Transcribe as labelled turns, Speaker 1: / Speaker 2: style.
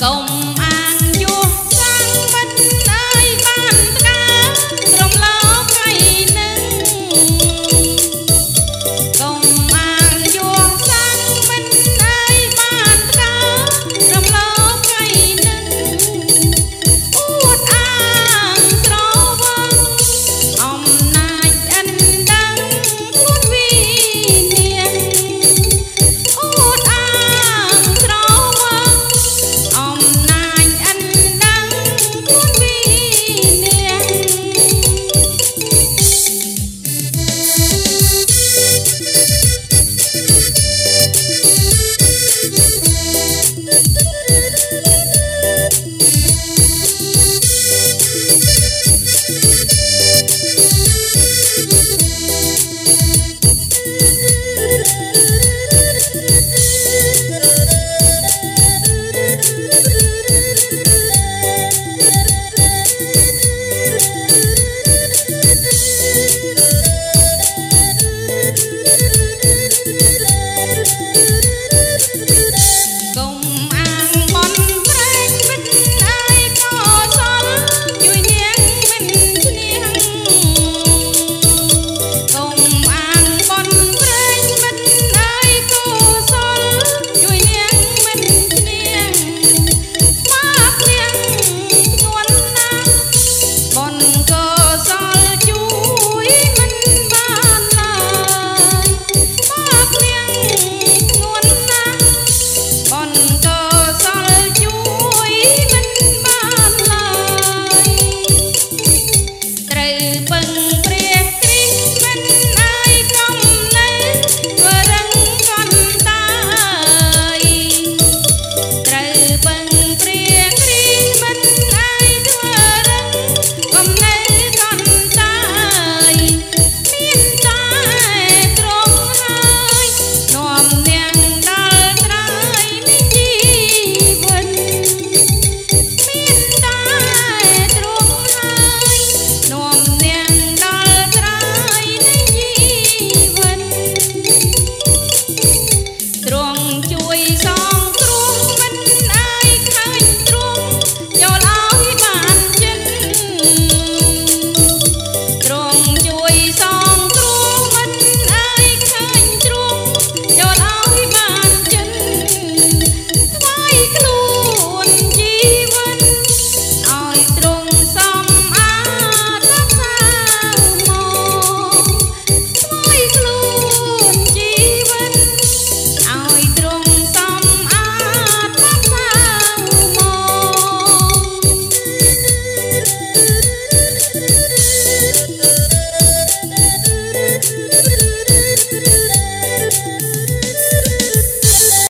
Speaker 1: công